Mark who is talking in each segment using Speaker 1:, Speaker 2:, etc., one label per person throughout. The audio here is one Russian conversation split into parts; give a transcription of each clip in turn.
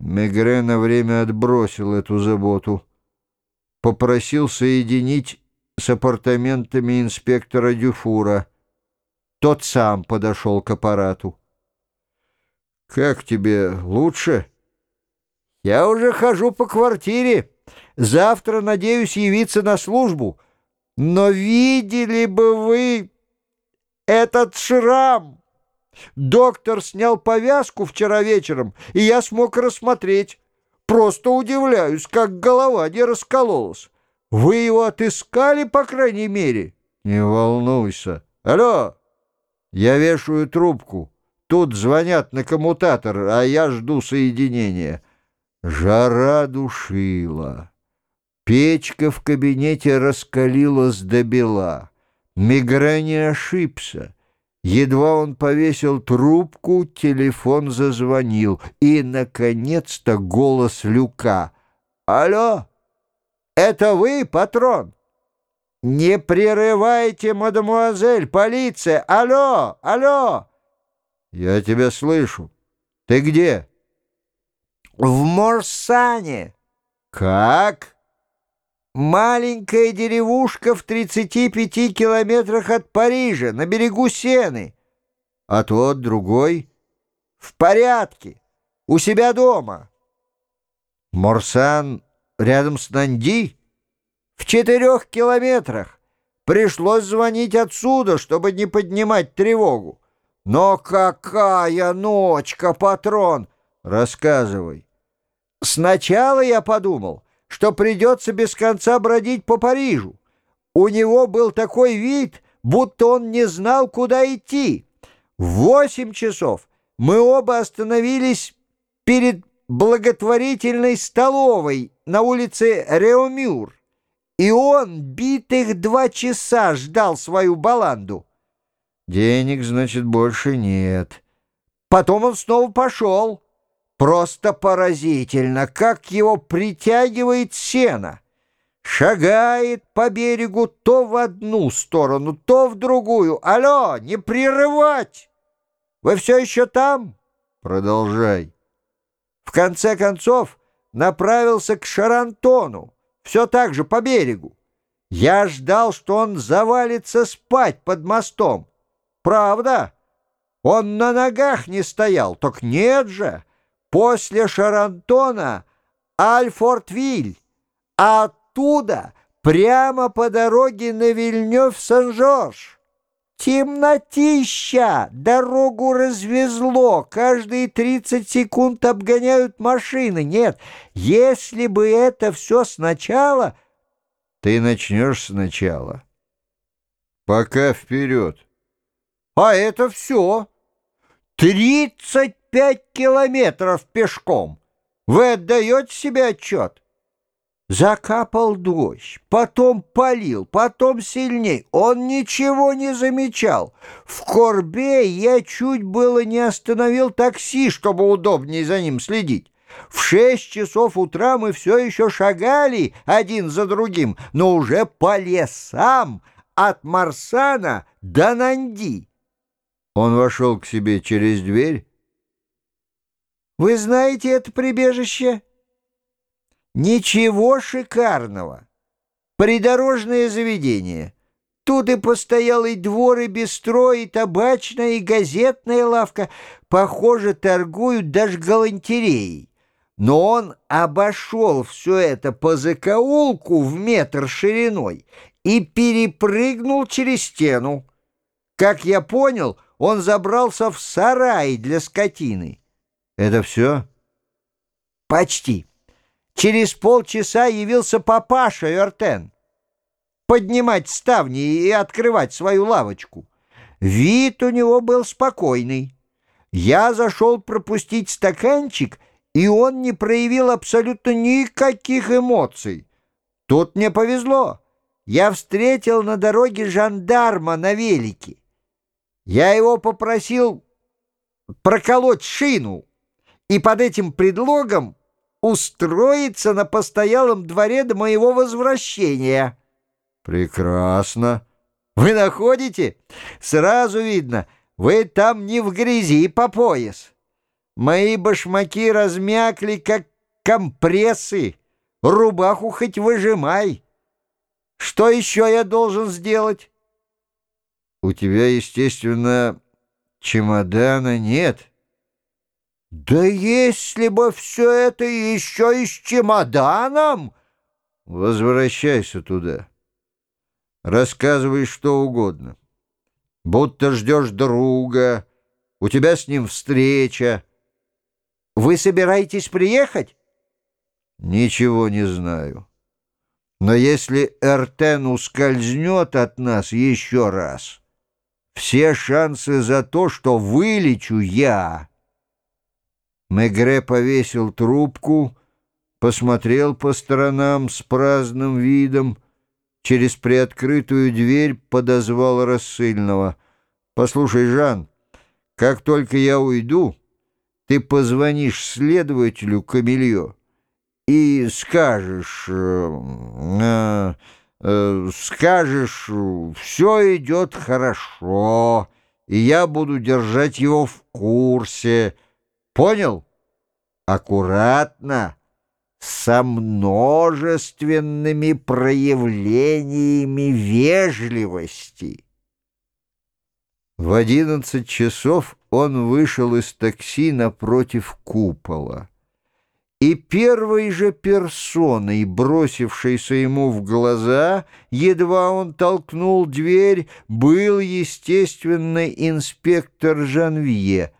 Speaker 1: Мегре на время отбросил эту заботу. Попросил соединить с апартаментами инспектора Дюфура. Тот сам подошел к аппарату. «Как тебе, лучше?» «Я уже хожу по квартире. Завтра надеюсь явиться на службу. Но видели бы вы этот шрам!» Доктор снял повязку вчера вечером, и я смог рассмотреть. Просто удивляюсь, как голова не раскололась. Вы его отыскали, по крайней мере? Не волнуйся. Алло, я вешаю трубку. Тут звонят на коммутатор, а я жду соединения. Жара душила. Печка в кабинете раскалилась до бела. Мигре не ошибся. Едва он повесил трубку, телефон зазвонил, и, наконец-то, голос Люка. «Алло, это вы, патрон?» «Не прерывайте, мадемуазель, полиция! Алло, алло!» «Я тебя слышу. Ты где?» «В Морсане». «Как?» Маленькая деревушка в 35 километрах от Парижа, на берегу Сены. А тот другой в порядке, у себя дома. Морсан рядом с Нанди? В четырех километрах. Пришлось звонить отсюда, чтобы не поднимать тревогу. Но какая ночка, патрон! Рассказывай. Сначала я подумал — что придется без конца бродить по Парижу. У него был такой вид, будто он не знал, куда идти. В восемь часов мы оба остановились перед благотворительной столовой на улице Реомюр, и он битых два часа ждал свою баланду. Денег, значит, больше нет. Потом он снова пошел. Просто поразительно, как его притягивает сено. Шагает по берегу то в одну сторону, то в другую. Алло, не прерывать! Вы все еще там? Продолжай. В конце концов направился к Шарантону, все так же по берегу. Я ждал, что он завалится спать под мостом. Правда? Он на ногах не стоял, так нет же. После Шарантона Альфортвиль, а оттуда прямо по дороге на Вильнёв-Сан-Жорж. Темнотища! Дорогу развезло. Каждые 30 секунд обгоняют машины. Нет, если бы это все сначала... Ты начнешь сначала. Пока вперед. А это все. Тридцать пять километров пешком. Вы отдаете себе отчет? Закапал дождь, потом полил, потом сильней. Он ничего не замечал. В Корбе я чуть было не остановил такси, чтобы удобнее за ним следить. В шесть часов утра мы все еще шагали один за другим, но уже по лесам от Марсана до Нанди. Он вошел к себе через дверь, вы знаете это прибежище? Ничего шикарного. Придорожное заведение. Тут и постоялый двор, и бистро, и табачная, и газетная лавка. Похоже, торгуют даже галантереей. Но он обошел все это по закоулку в метр шириной и перепрыгнул через стену. Как я понял, он забрался в сарай для скотины. Это все? Почти. Через полчаса явился папаша Йортен. Поднимать ставни и открывать свою лавочку. Вид у него был спокойный. Я зашел пропустить стаканчик, и он не проявил абсолютно никаких эмоций. Тут мне повезло. Я встретил на дороге жандарма на велике. Я его попросил проколоть шину и под этим предлогом устроиться на постоялом дворе до моего возвращения. Прекрасно. Вы находите? Сразу видно, вы там не в грязи по пояс. Мои башмаки размякли, как компрессы. Рубаху хоть выжимай. Что еще я должен сделать? У тебя, естественно, чемодана нет. Да если бы все это еще и с чемоданом... Возвращайся туда. Рассказывай что угодно. Будто ждешь друга, у тебя с ним встреча. Вы собираетесь приехать? Ничего не знаю. Но если Эртен ускользнет от нас еще раз, все шансы за то, что вылечу я. Мегре повесил трубку, посмотрел по сторонам с праздным видом, через приоткрытую дверь подозвал рассыльного. «Послушай, Жан, как только я уйду, ты позвонишь следователю Камильо и скажешь, э, э, э, скажешь, все идет хорошо, и я буду держать его в курсе. Понял? Аккуратно, со множественными проявлениями вежливости. В одиннадцать часов он вышел из такси напротив купола. И первой же персоной, бросившейся ему в глаза, едва он толкнул дверь, был, естественно, инспектор Жанвье,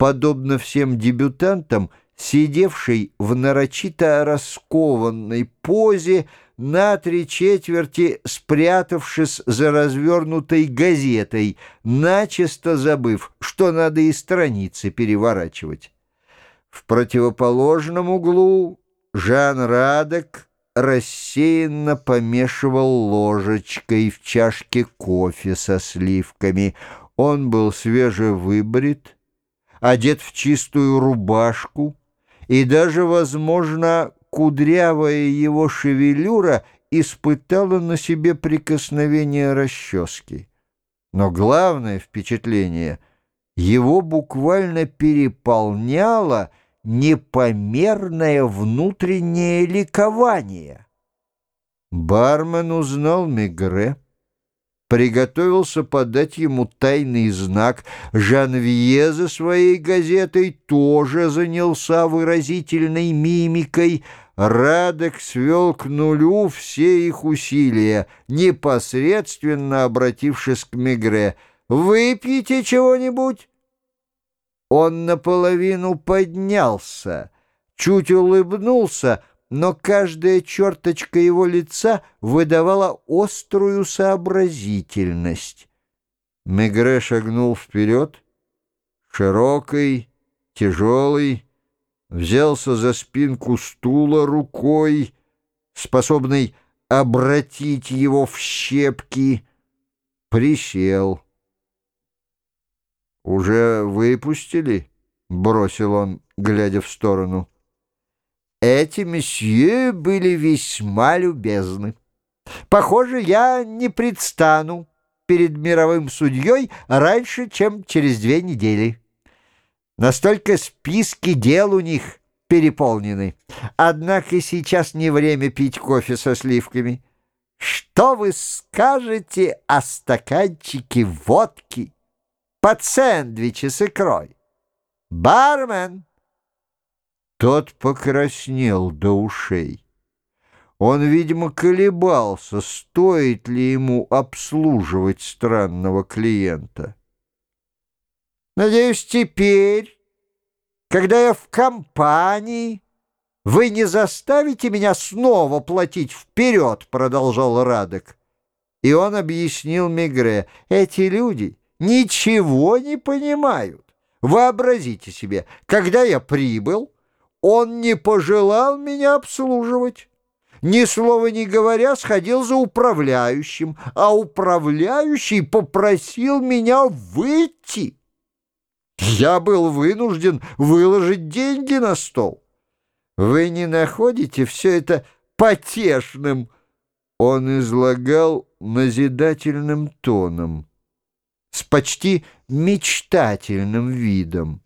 Speaker 1: подобно всем дебютантам, сидевший в нарочито раскованной позе, на три четверти спрятавшись за развернутой газетой, начисто забыв, что надо и страницы переворачивать. В противоположном углу Жан Радек рассеянно помешивал ложечкой в чашке кофе со сливками. Он был свежевыбрит, одет в чистую рубашку, и даже, возможно, кудрявая его шевелюра испытала на себе прикосновение расчески. Но главное впечатление его буквально переполняло непомерное внутреннее ликование. Бармен узнал Мегре, приготовился подать ему тайный знак. Жанвье за своей газетой тоже занялся выразительной мимикой. Радок свел к нулю все их усилия, непосредственно обратившись к Мегре. «Выпьете чего-нибудь?» Он наполовину поднялся, чуть улыбнулся, но каждая черточка его лица выдавала острую сообразительность. Мегре шагнул вперед, широкий, тяжелый, взялся за спинку стула рукой, способный обратить его в щепки, присел. «Уже выпустили?» — бросил он, глядя в сторону. Эти месье были весьма любезны. Похоже, я не предстану перед мировым судьей раньше, чем через две недели. Настолько списки дел у них переполнены. Однако сейчас не время пить кофе со сливками. Что вы скажете о стаканчике водки?» под сэндвичи с икрой. «Бармен!» Тот покраснел до ушей. Он, видимо, колебался, стоит ли ему обслуживать странного клиента. «Надеюсь, теперь, когда я в компании, вы не заставите меня снова платить вперед», — продолжал Радок. И он объяснил Мегре, «Эти люди...» ничего не понимают. Вообразите себе, когда я прибыл, он не пожелал меня обслуживать. Ни слова не говоря, сходил за управляющим, а управляющий попросил меня выйти. Я был вынужден выложить деньги на стол. Вы не находите все это потешным? Он излагал назидательным тоном с почти мечтательным видом.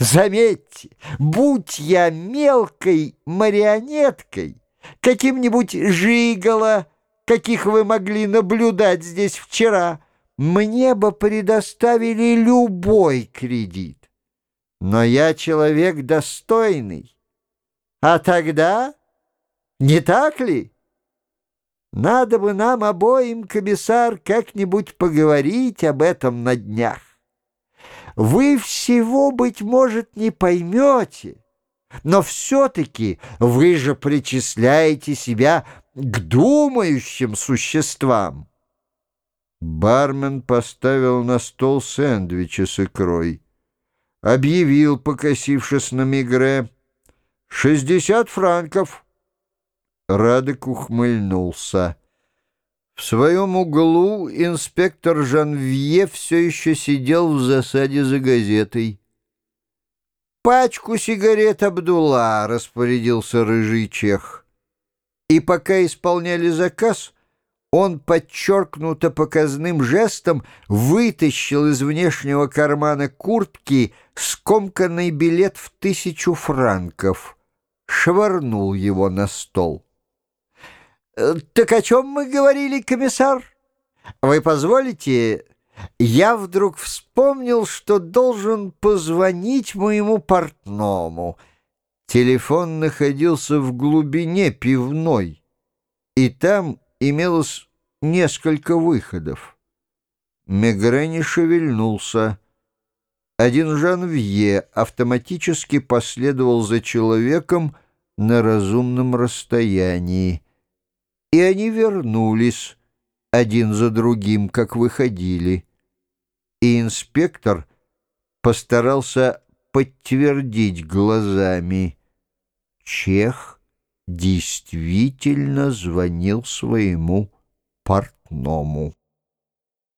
Speaker 1: Заметьте, будь я мелкой марионеткой, каким-нибудь жиголо, каких вы могли наблюдать здесь вчера, мне бы предоставили любой кредит. Но я человек достойный. А тогда, не так ли? Надо бы нам обоим, комиссар, как-нибудь поговорить об этом на днях. Вы всего, быть может, не поймете, но все-таки вы же причисляете себя к думающим существам.
Speaker 2: Бармен поставил на стол сэндвичи с икрой. Объявил, покосившись на Мигре, «Шестьдесят франков». Радек ухмыльнулся. В своем углу инспектор Жанвье все еще сидел в засаде за газетой.
Speaker 1: «Пачку сигарет Абдулла», — распорядился рыжий чех. И пока исполняли заказ, он подчеркнуто показным жестом вытащил из внешнего кармана куртки скомканный билет в тысячу франков, швырнул его на стол. «Так о чем мы говорили, комиссар? Вы позволите, я вдруг вспомнил, что должен позвонить моему портному».
Speaker 2: Телефон находился в глубине пивной, и там имелось несколько выходов. Мегре не шевельнулся. Один Жанвье автоматически последовал за человеком на разумном расстоянии и они вернулись один за другим, как выходили. И инспектор постарался подтвердить глазами. Чех действительно звонил своему портному.